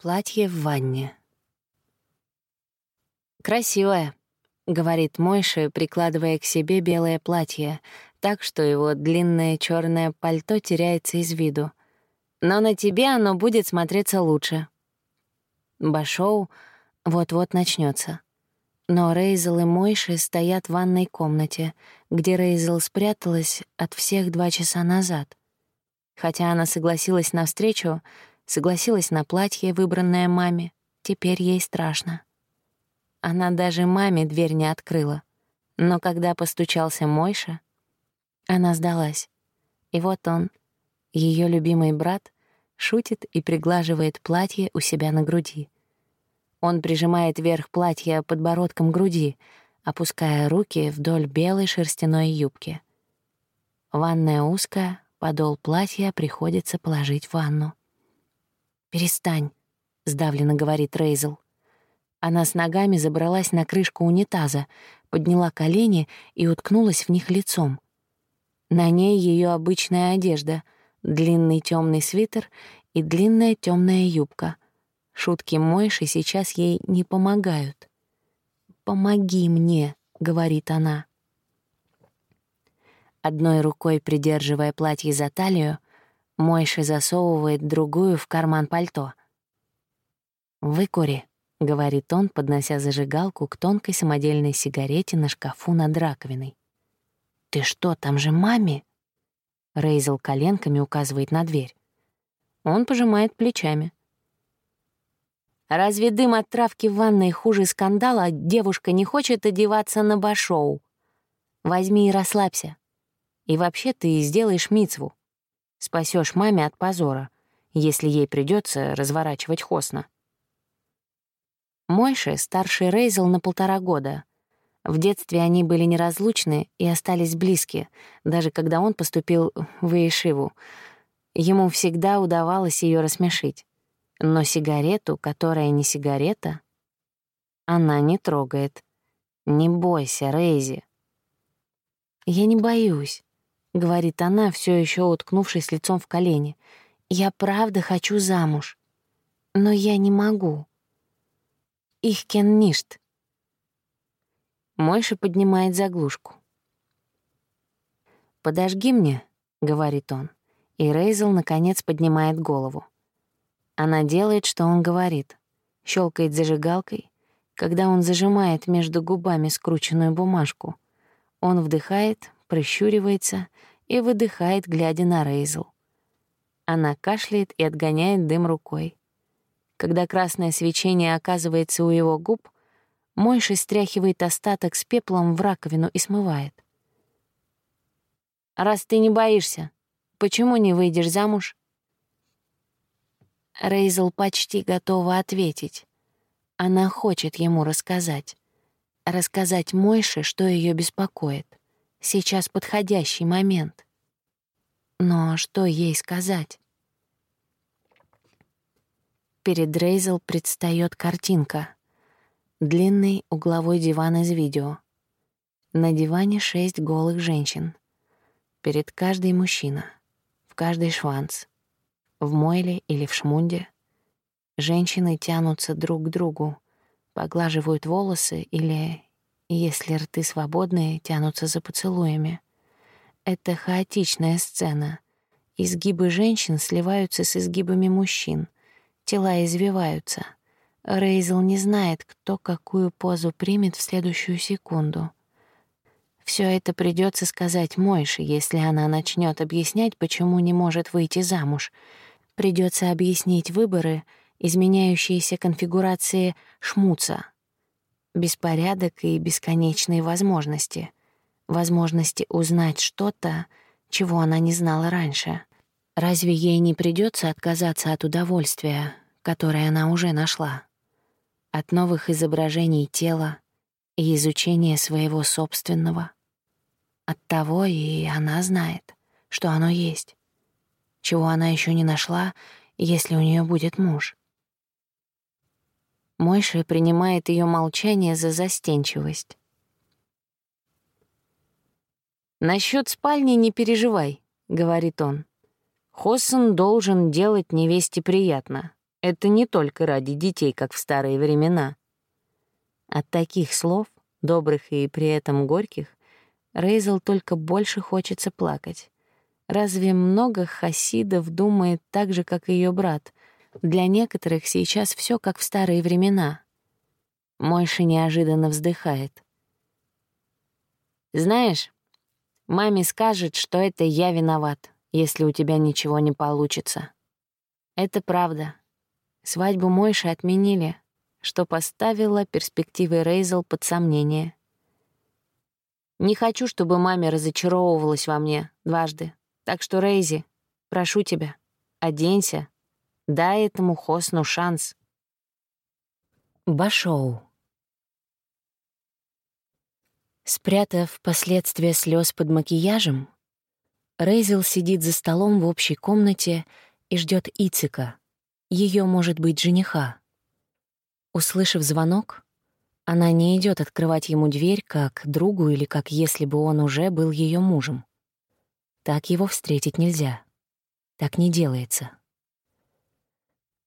Платье в ванне. «Красивое», — говорит Мойша, прикладывая к себе белое платье, так что его длинное черное пальто теряется из виду. «Но на тебе оно будет смотреться лучше». Башоу вот-вот начнется. Но Рейзел и Мойши стоят в ванной комнате, где Рейзел спряталась от всех два часа назад. Хотя она согласилась на встречу, согласилась на платье, выбранное маме. Теперь ей страшно. Она даже маме дверь не открыла. Но когда постучался Мойша, она сдалась. И вот он, ее любимый брат, шутит и приглаживает платье у себя на груди. Он прижимает верх платья подбородком груди, опуская руки вдоль белой шерстяной юбки. Ванная узкая, подол платья приходится положить в ванну. «Перестань», — сдавленно говорит Рейзел. Она с ногами забралась на крышку унитаза, подняла колени и уткнулась в них лицом. На ней ее обычная одежда, длинный темный свитер и длинная темная юбка. Шутки Мойши сейчас ей не помогают. «Помоги мне», — говорит она. Одной рукой придерживая платье за талию, Мойша засовывает другую в карман пальто. «Выкури», — говорит он, поднося зажигалку к тонкой самодельной сигарете на шкафу над раковиной. «Ты что, там же маме?» Рейзел коленками указывает на дверь. Он пожимает плечами. «Разве дым от травки в ванной хуже скандала, а девушка не хочет одеваться на башоу? Возьми и расслабься. И вообще ты сделаешь мицву. Спасешь маме от позора, если ей придется разворачивать Хосна. Мойше старший Рейзел на полтора года. В детстве они были неразлучны и остались близки, даже когда он поступил в Иешиву. Ему всегда удавалось ее рассмешить. Но сигарету, которая не сигарета, она не трогает. Не бойся, Рейзи. Я не боюсь. — говорит она, все еще уткнувшись лицом в колени. «Я правда хочу замуж. Но я не могу. Их кен ништ». Мойша поднимает заглушку. «Подожги мне», — говорит он, и Рейзел, наконец, поднимает голову. Она делает, что он говорит, щелкает зажигалкой, когда он зажимает между губами скрученную бумажку. Он вдыхает, прищуривается и выдыхает, глядя на Рейзел. Она кашляет и отгоняет дым рукой. Когда красное свечение оказывается у его губ, Мойша стряхивает остаток с пеплом в раковину и смывает. «Раз ты не боишься, почему не выйдешь замуж?» Рейзел почти готова ответить. Она хочет ему рассказать. Рассказать Мойше, что ее беспокоит. Сейчас подходящий момент. Но что ей сказать? Перед Рейзел предстает картинка. Длинный угловой диван из видео. На диване шесть голых женщин. Перед каждой мужчина. В каждой шванц. В мойле или в шмунде. Женщины тянутся друг к другу, поглаживают волосы или если рты свободные, тянутся за поцелуями. Это хаотичная сцена. Изгибы женщин сливаются с изгибами мужчин. Тела извиваются. Рейзел не знает, кто какую позу примет в следующую секунду. Все это придется сказать Мойше, если она начнет объяснять, почему не может выйти замуж. Придется объяснить выборы, изменяющиеся конфигурации шмуца — беспорядок и бесконечные возможности. Возможности узнать что-то, чего она не знала раньше. Разве ей не придется отказаться от удовольствия, которое она уже нашла? От новых изображений тела и изучения своего собственного? От того и она знает, что оно есть. Чего она еще не нашла, если у нее будет муж. Мойша принимает ее молчание за застенчивость. «Насчёт спальни не переживай», — говорит он. «Хоссон должен делать невесте приятно. Это не только ради детей, как в старые времена. От таких слов, добрых и при этом горьких, Рейзел только больше хочется плакать. Разве много хасидов думает так же, как ее брат? Для некоторых сейчас все как в старые времена. Мойша неожиданно вздыхает. «Знаешь, маме скажет, что это я виноват, если у тебя ничего не получится. Это правда. Свадьбу Мойши отменили, что поставило перспективы Рейзел под сомнение. Не хочу, чтобы маме разочаровывалась во мне дважды. Так что, Рейзи, прошу тебя, оденься. Дай этому Хосну шанс. Башоу. Спрятав последствия слез под макияжем, Рейзел сидит за столом в общей комнате и ждет Ицика, ее, может быть, жениха. Услышав звонок, она не идет открывать ему дверь как другу или как если бы он уже был ее мужем. Так его встретить нельзя. Так не делается.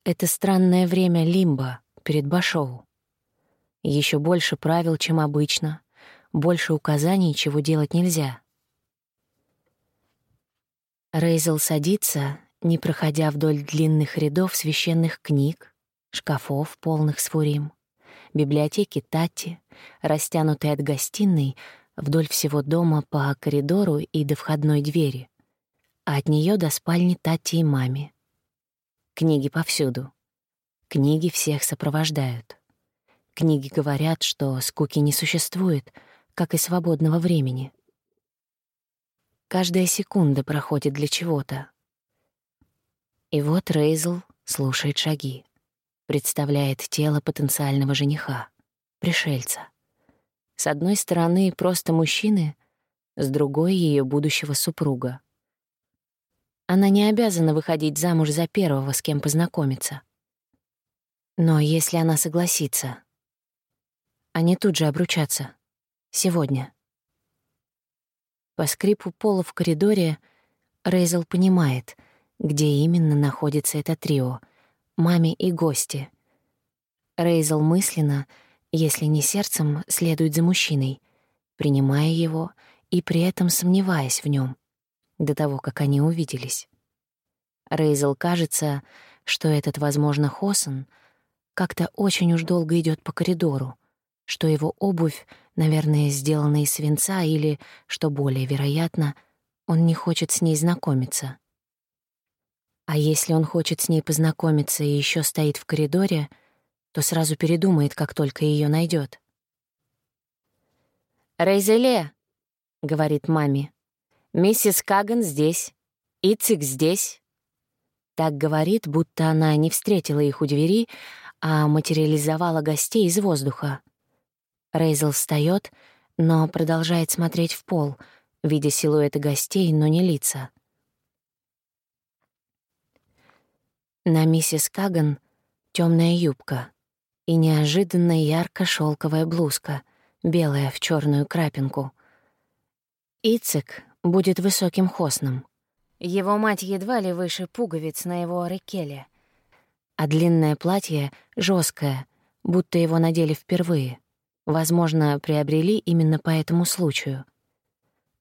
Это странное время лимба перед Башоу. Еще больше правил, чем обычно, больше указаний, чего делать нельзя. Рейзел садится, не проходя вдоль длинных рядов священных книг, шкафов, полных сфурим, библиотеки Тати, растянутой от гостиной вдоль всего дома по коридору и до входной двери, а от нее до спальни Тати и маме. Книги повсюду. Книги всех сопровождают. Книги говорят, что скуки не существует, как и свободного времени. Каждая секунда проходит для чего-то. И вот Рейзл слушает шаги представляет тело потенциального жениха, пришельца. С одной стороны, просто мужчины, с другой — ее будущего супруга. Она не обязана выходить замуж за первого, с кем познакомиться. Но если она согласится, они тут же обручатся. Сегодня. По скрипу пола в коридоре Рейзел понимает, где именно находится это трио — маме и гости. Рейзел мысленно, если не сердцем, следует за мужчиной, принимая его и при этом сомневаясь в нем до того, как они увиделись. Рейзел кажется, что этот, возможно, Хосон как-то очень уж долго идет по коридору, что его обувь, наверное, сделана из свинца или, что более вероятно, он не хочет с ней знакомиться. А если он хочет с ней познакомиться и еще стоит в коридоре, то сразу передумает, как только ее найдет. «Рейзеле», — говорит маме, — «миссис Каган здесь, Ицик здесь». Так говорит, будто она не встретила их у двери, а материализовала гостей из воздуха. Рейзел встает, но продолжает смотреть в пол, видя силуэты гостей, но не лица. На миссис Каган темная юбка и неожиданно ярко шелковая блузка, белая в черную крапинку. Ицик будет высоким хосном. Его мать едва ли выше пуговиц на его рекеле, а длинное платье жесткое, будто его надели впервые. Возможно, приобрели именно по этому случаю.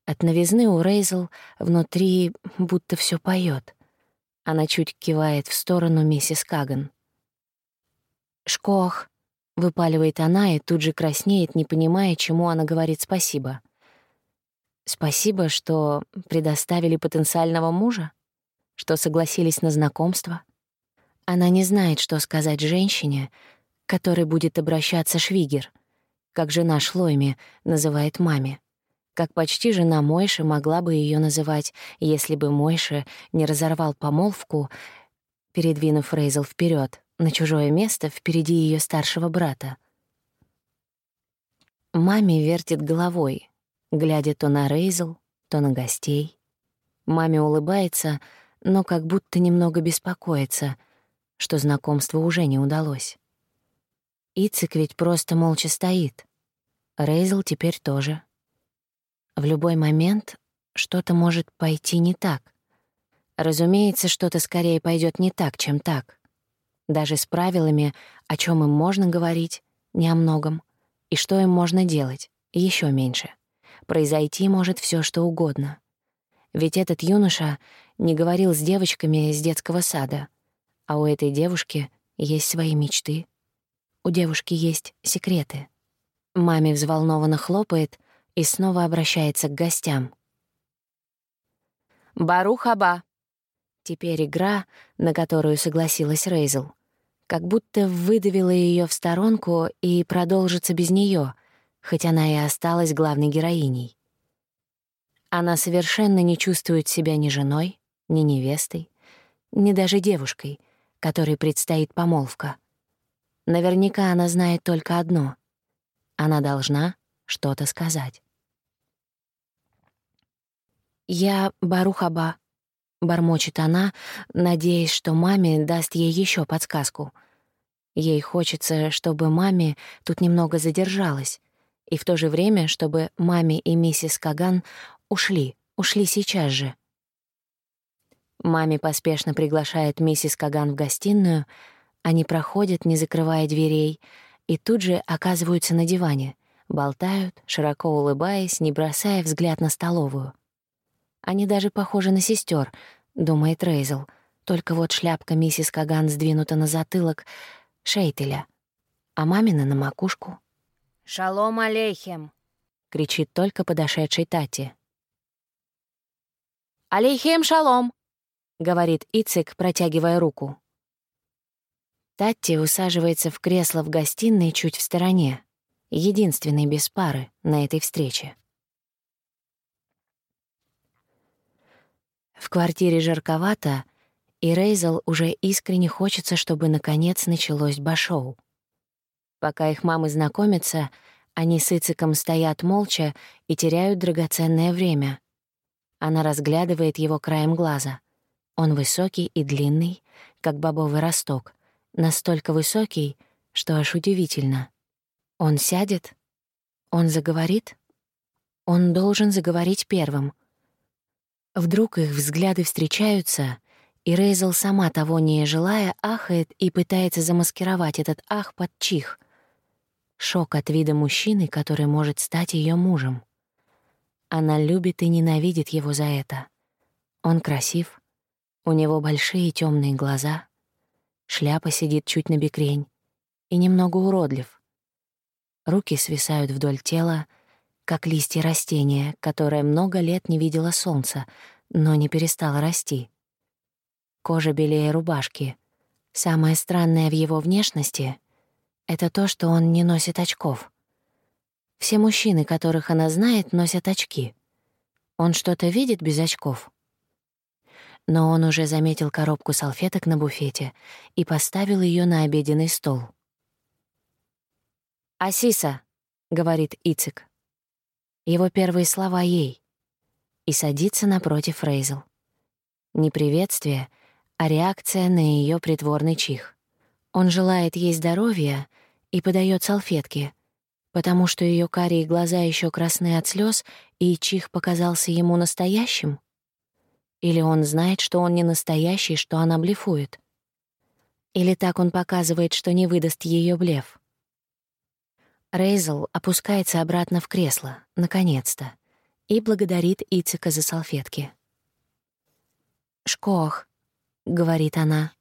От новизны у Рейзел внутри будто все поет — она чуть кивает в сторону миссис Каган. «Шкох», — выпаливает она и тут же краснеет, не понимая, чему она говорит спасибо. «Спасибо, что предоставили потенциального мужа? Что согласились на знакомство?» Она не знает, что сказать женщине, которой будет обращаться Швигер, как жена Шлойми называет маме как почти жена Мойши могла бы ее называть, если бы Мойша не разорвал помолвку, передвинув Рейзел вперед на чужое место впереди ее старшего брата. Маме вертит головой, глядя то на Рейзел, то на гостей. Маме улыбается, но как будто немного беспокоится, что знакомство уже не удалось. Ицик ведь просто молча стоит. Рейзел теперь тоже. В любой момент что-то может пойти не так. Разумеется, что-то скорее пойдет не так, чем так. даже с правилами, о чем им можно говорить, не о многом, и что им можно делать, еще меньше. Произойти может все, что угодно. Ведь этот юноша не говорил с девочками из детского сада, а у этой девушки есть свои мечты. У девушки есть секреты. Маме взволнованно хлопает и снова обращается к гостям. «Барухаба!» Теперь игра, на которую согласилась Рейзел, как будто выдавила ее в сторонку и продолжится без нее, хоть она и осталась главной героиней. Она совершенно не чувствует себя ни женой, ни невестой, ни даже девушкой, которой предстоит помолвка. Наверняка она знает только одно — она должна что-то сказать. «Я Барухаба», — бормочет она, надеясь, что маме даст ей еще подсказку. Ей хочется, чтобы маме тут немного задержалась, и в то же время, чтобы маме и миссис Каган ушли, ушли сейчас же. Маме поспешно приглашает миссис Каган в гостиную, они проходят, не закрывая дверей, и тут же оказываются на диване, болтают, широко улыбаясь, не бросая взгляд на столовую. Они даже похожи на сестер, думает Рейзел, только вот шляпка миссис Каган сдвинута на затылок Шейтеля, а мамина — на макушку. «Шалом алейхем!» — кричит только подошедший Тати. «Алейхем шалом!» — говорит Ицик, протягивая руку. Татти усаживается в кресло в гостиной чуть в стороне, единственный без пары на этой встрече. В квартире жарковато, и Рейзел уже искренне хочется, чтобы наконец началось башоу. Пока их мамы знакомятся, они с Ициком стоят молча и теряют драгоценное время. Она разглядывает его краем глаза. Он высокий и длинный, как бобовый росток, настолько высокий, что аж удивительно. Он сядет? Он заговорит? Он должен заговорить первым. Вдруг их взгляды встречаются — и Рейзел, сама того не желая, ахает и пытается замаскировать этот ах под чих. Шок от вида мужчины, который может стать ее мужем. Она любит и ненавидит его за это. Он красив, у него большие темные глаза, шляпа сидит чуть на бекрень и немного уродлив. Руки свисают вдоль тела, как листья растения, которое много лет не видело солнца, но не перестало расти. Кожа белее рубашки. Самое странное в его внешности это то, что он не носит очков. Все мужчины, которых она знает, носят очки. Он что-то видит без очков. Но он уже заметил коробку салфеток на буфете и поставил ее на обеденный стол. «Асиса», — говорит Ицик. Его первые слова ей. И садится напротив Рейзел. Не приветствие, а реакция на ее притворный чих. Он желает ей здоровья и подает салфетки, потому что ее карие глаза еще красны от слез, и чих показался ему настоящим? Или он знает, что он не настоящий, что она блефует? Или так он показывает, что не выдаст ее блеф? Рейзел опускается обратно в кресло, наконец-то, и благодарит Ицика за салфетки. «Шкох», — говорит она.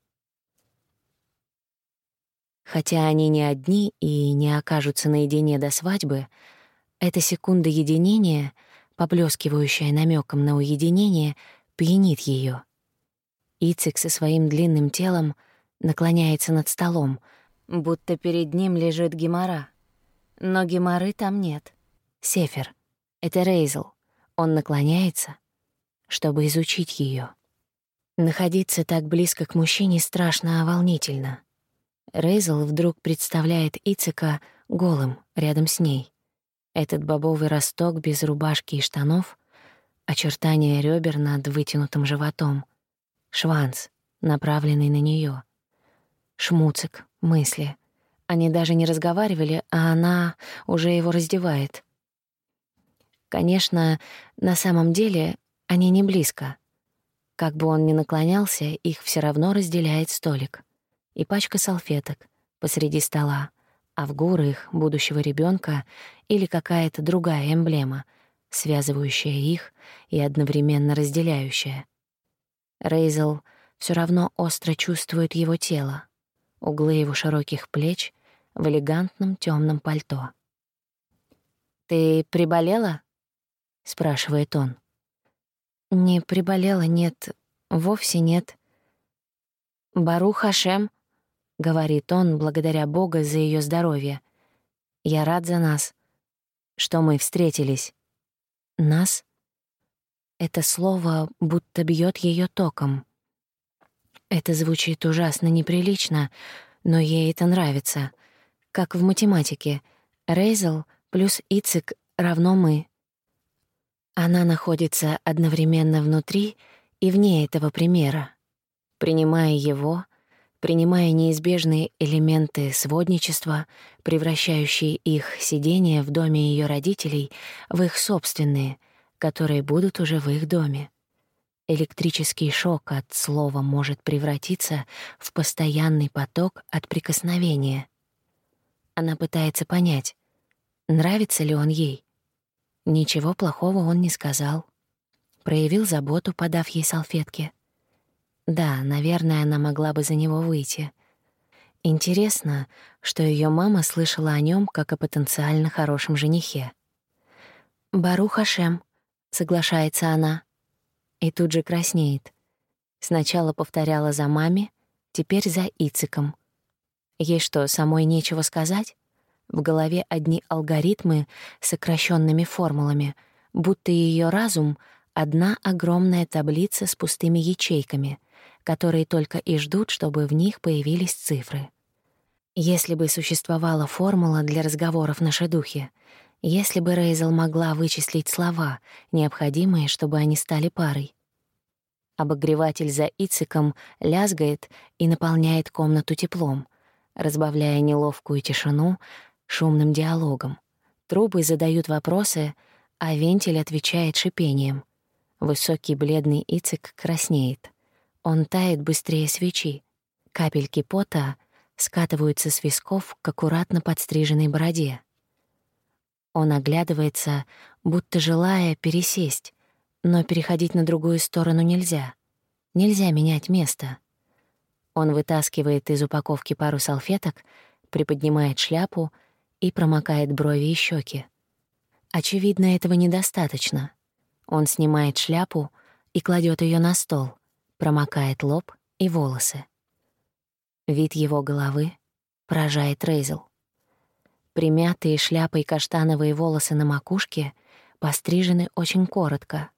Хотя они не одни и не окажутся наедине до свадьбы, эта секунда единения, поблескивающая намеком на уединение, пьянит ее. Ицик со своим длинным телом наклоняется над столом, будто перед ним лежит гемора. Но геморы там нет. Сефер. Это Рейзел. Он наклоняется, чтобы изучить ее. Находиться так близко к мужчине страшно, волнительно. Рейзел вдруг представляет Ицика голым рядом с ней. Этот бобовый росток без рубашки и штанов, очертания ребер над вытянутым животом, шванс, направленный на нее, шмуцик, мысли. Они даже не разговаривали, а она уже его раздевает. Конечно, на самом деле они не близко. Как бы он ни наклонялся, их все равно разделяет столик. И пачка салфеток посреди стола, а в горы их будущего ребенка или какая-то другая эмблема, связывающая их и одновременно разделяющая. Рейзел все равно остро чувствует его тело, углы его широких плеч в элегантном темном пальто. «Ты приболела?» — спрашивает он. «Не приболела, нет, вовсе нет». «Бару Хашем», — говорит он, благодаря Бога за ее здоровье. «Я рад за нас, что мы встретились». «Нас?» Это слово будто бьет ее током. Это звучит ужасно неприлично, но ей это нравится. Как в математике. Рейзел плюс Ицик равно мы. Она находится одновременно внутри и вне этого примера. Принимая его, принимая неизбежные элементы сводничества, превращающие их сидение в доме ее родителей в их собственные, которые будут уже в их доме. Электрический шок от слова может превратиться в постоянный поток от прикосновения. Она пытается понять, нравится ли он ей. Ничего плохого он не сказал. Проявил заботу, подав ей салфетки. Да, наверное, она могла бы за него выйти. Интересно, что ее мама слышала о нем как о потенциально хорошем женихе. «Барух Хашем», — соглашается она и тут же краснеет. Сначала повторяла за маме, теперь за Ициком. Ей что, самой нечего сказать? В голове одни алгоритмы с сокращенными формулами, будто ее разум — одна огромная таблица с пустыми ячейками, которые только и ждут, чтобы в них появились цифры. Если бы существовала формула для разговоров на шедухе, если бы Рейзел могла вычислить слова, необходимые, чтобы они стали парой. Обогреватель за Ициком лязгает и наполняет комнату теплом, разбавляя неловкую тишину шумным диалогом. Трубы задают вопросы, а вентиль отвечает шипением. Высокий бледный Ицик краснеет. Он тает быстрее свечи. Капельки пота скатываются с висков к аккуратно подстриженной бороде. Он оглядывается, будто желая пересесть, но переходить на другую сторону нельзя. Нельзя менять место. Он вытаскивает из упаковки пару салфеток, приподнимает шляпу и промокает брови и щеки. Очевидно, этого недостаточно. Он снимает шляпу и кладет ее на стол, промокает лоб и волосы. Вид его головы поражает Рейзел. Примятые шляпой каштановые волосы на макушке пострижены очень коротко.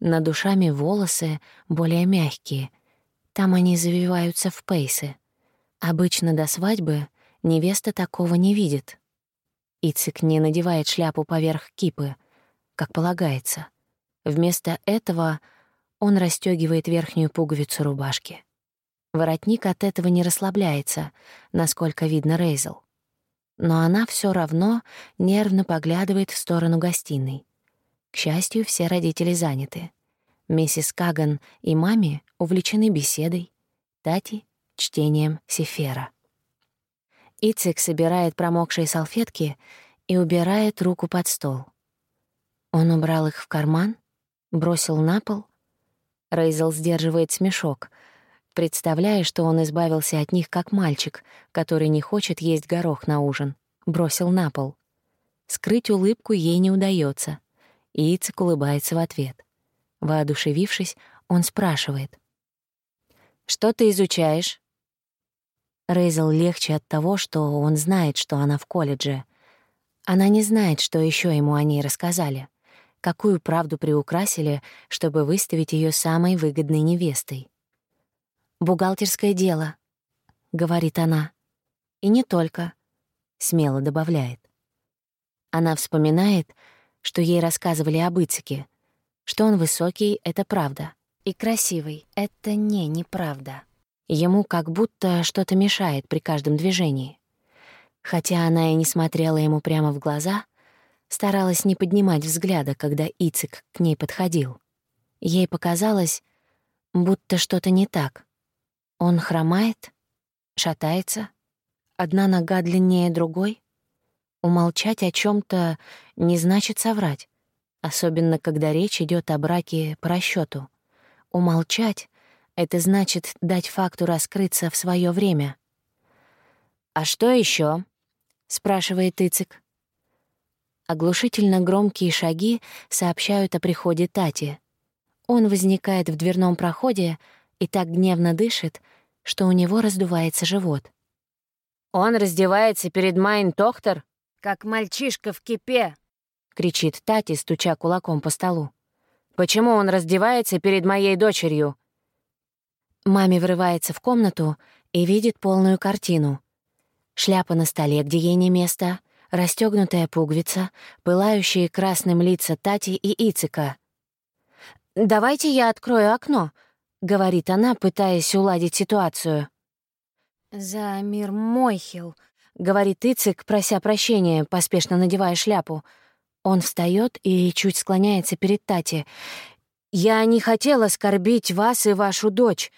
Над душами волосы более мягкие. Там они завиваются в пейсы. Обычно до свадьбы невеста такого не видит. Ицик не надевает шляпу поверх кипы, как полагается. Вместо этого он расстёгивает верхнюю пуговицу рубашки. Воротник от этого не расслабляется, насколько видно Рейзел но она все равно нервно поглядывает в сторону гостиной. К счастью, все родители заняты. Миссис Каган и маме увлечены беседой, Тати — чтением Сефера. Ицик собирает промокшие салфетки и убирает руку под стол. Он убрал их в карман, бросил на пол. Рейзел сдерживает смешок — представляя, что он избавился от них как мальчик, который не хочет есть горох на ужин, бросил на пол. Скрыть улыбку ей не удается, и Ицик улыбается в ответ. Воодушевившись, он спрашивает. «Что ты изучаешь?» Рейзел легче от того, что он знает, что она в колледже. Она не знает, что еще ему о ней рассказали, какую правду приукрасили, чтобы выставить ее самой выгодной невестой. «Бухгалтерское дело», — говорит она. «И не только», — смело добавляет. Она вспоминает, что ей рассказывали об Ицике, что он высокий — это правда, и красивый — это не неправда. Ему как будто что-то мешает при каждом движении. Хотя она и не смотрела ему прямо в глаза, старалась не поднимать взгляда, когда Ицик к ней подходил. Ей показалось, будто что-то не так. Он хромает? Шатается? Одна нога длиннее другой? Умолчать о чем то не значит соврать, особенно когда речь идет о браке по расчету. Умолчать — это значит дать факту раскрыться в свое время. «А что еще? спрашивает Ицик. Оглушительно громкие шаги сообщают о приходе Тати. Он возникает в дверном проходе и так гневно дышит, что у него раздувается живот. «Он раздевается перед Майн Тохтер, как мальчишка в кипе!» — кричит Тати, стуча кулаком по столу. «Почему он раздевается перед моей дочерью?» Маме врывается в комнату и видит полную картину. Шляпа на столе, где ей не место, расстёгнутая пуговица, пылающие красным лица Тати и Ицика. «Давайте я открою окно», — говорит она, пытаясь уладить ситуацию. «За мир Мойхил», — говорит Ицик, прося прощения, поспешно надевая шляпу. Он встает и чуть склоняется перед Тати. «Я не хотела оскорбить вас и вашу дочь»,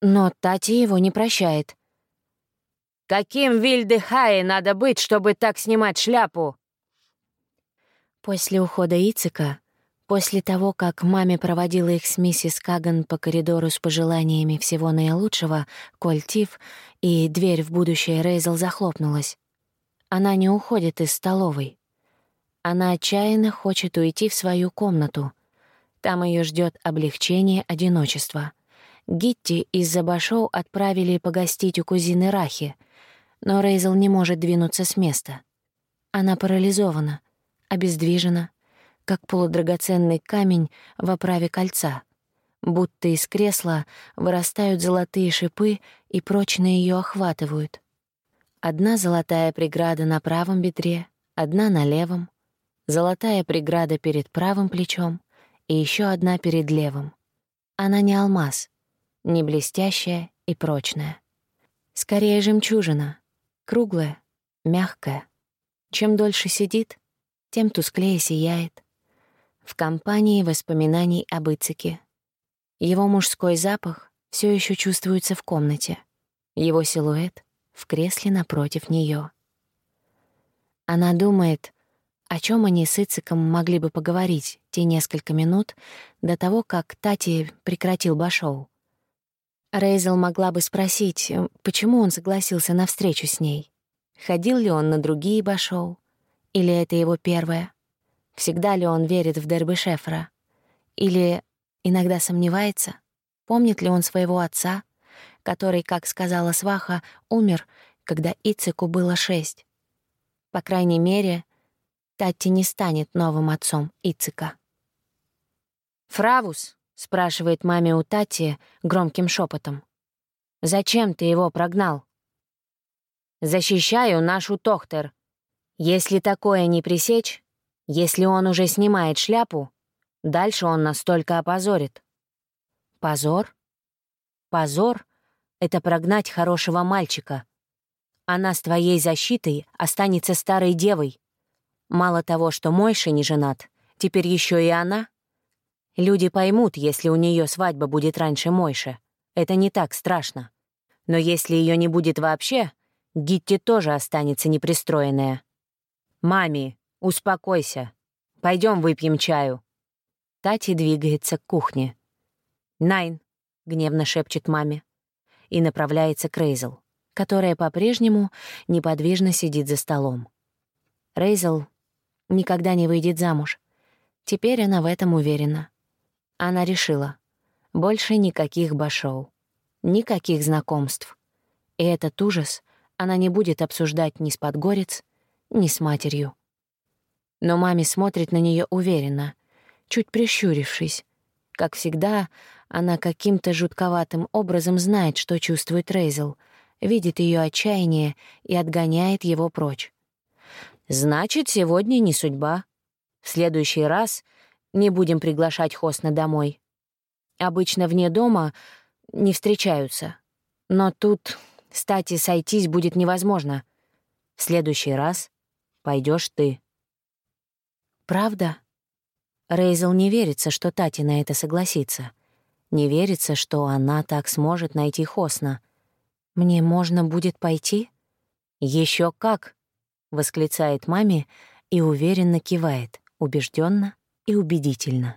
но Тати его не прощает. Каким Вильдехае надо быть, чтобы так снимать шляпу?» После ухода Ицика, после того, как маме проводила их с миссис Каган по коридору с пожеланиями всего наилучшего, кольтив, и дверь в будущее Рейзел захлопнулась. Она не уходит из столовой. Она отчаянно хочет уйти в свою комнату. Там ее ждет облегчение одиночества. Гитти из-за отправили погостить у кузины Рахи — но Рейзел не может двинуться с места. Она парализована, обездвижена, как полудрагоценный камень в оправе кольца. Будто из кресла вырастают золотые шипы и прочно ее охватывают. Одна золотая преграда на правом бедре, одна на левом, золотая преграда перед правым плечом и еще одна перед левым. Она не алмаз, не блестящая и прочная. Скорее жемчужина, Круглая, мягкая. Чем дольше сидит, тем тусклее сияет. В компании воспоминаний об Ицеке. Его мужской запах все еще чувствуется в комнате. Его силуэт в кресле напротив нее. Она думает, о чем они с Ициком могли бы поговорить те несколько минут до того, как Тати прекратил Башоу. Рейзел могла бы спросить, э, почему он согласился на встречу с ней. Ходил ли он на другие башоу? Или это его первое? Всегда ли он верит в Дерби Шефера? Или иногда сомневается? Помнит ли он своего отца, который, как сказала Сваха, умер, когда Ицеку было шесть? По крайней мере, Татти не станет новым отцом Ицика. «Фравус!» — спрашивает маме у Тати громким шепотом. «Зачем ты его прогнал?» «Защищаю нашу Тохтер. Если такое не пресечь, если он уже снимает шляпу, дальше он нас только опозорит». «Позор?» «Позор — это прогнать хорошего мальчика. Она с твоей защитой останется старой девой. Мало того, что Мойша не женат, теперь еще и она — Люди поймут, если у нее свадьба будет раньше Мойши. Это не так страшно. Но если ее не будет вообще, Гитти тоже останется непристроенная. «Мами, успокойся. Пойдем выпьем чаю». Тати двигается к кухне. «Найн», — гневно шепчет маме, и направляется к Рейзел, которая по-прежнему неподвижно сидит за столом. Рейзел никогда не выйдет замуж. Теперь она в этом уверена. Она решила. Больше никаких башоу. Никаких знакомств. И этот ужас она не будет обсуждать ни с Подгорец, ни с матерью. Но маме смотрит на нее уверенно, чуть прищурившись. Как всегда, она каким-то жутковатым образом знает, что чувствует Рейзел, видит ее отчаяние и отгоняет его прочь. «Значит, сегодня не судьба. В следующий раз не будем приглашать Хосна домой. Обычно вне дома не встречаются. Но тут, кстати, сойтись будет невозможно. В следующий раз пойдешь ты. Правда? Рейзел не верится, что Тати на это согласится. Не верится, что она так сможет найти Хосна. «Мне можно будет пойти?» Еще как!» — восклицает маме и уверенно кивает, убежденно и убедительно.